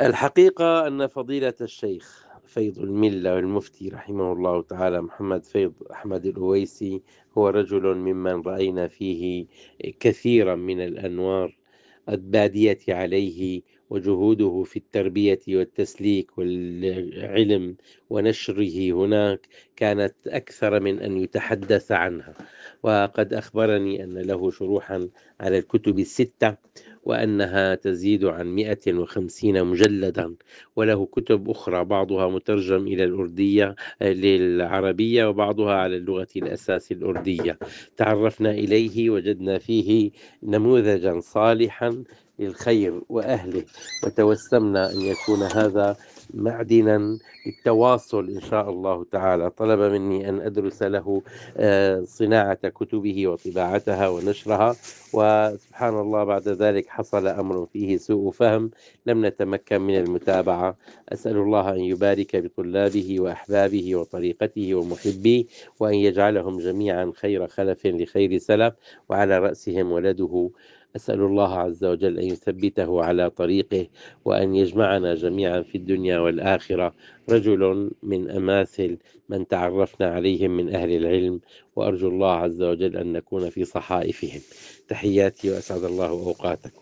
الحقيقة أن فضيلة الشيخ فيض الملة والمفتي رحمه الله تعالى محمد فيض أحمد الأويسي هو رجل ممن رأينا فيه كثيرا من الأنوار البادية عليه وجهوده في التربية والتسليك والعلم ونشره هناك كانت أكثر من أن يتحدث عنها. وقد أخبرني أن له شروحا على الكتب الستة وأنها تزيد عن 150 مجلدا. وله كتب أخرى بعضها مترجم إلى الأردية آه، للعربية وبعضها على اللغة الأساس الأردية. تعرفنا إليه وجدنا فيه نموذجا صالحا للخير وأهله. وتوسمنا أن يكون هذا معدنا للتواصل إن شاء الله تعالى. طلب مني أن أدرس له آه، صناعة كتبه وطباعتها ونشرها. وسبحان الله بعد ذلك حصل أمر فيه سوء فهم. لم نتمكن من المتابعة. أسأل الله أن يبارك بطلابه وأحبابه وطريقته ومحبيه وأن يجعلهم جميعا خير خلف لخير سلف وعلى رأسهم ولده أسأل الله عز وجل أن يثبته على طريقه وأن يجمعنا جميعا في الدنيا والآخرة. رجل من أماثل من تعرفنا عليهم من أهل العلم وأرجو الله عز وجل أن نكون في صحائفهم. تحياتي وأسعد الله أوقاتكم.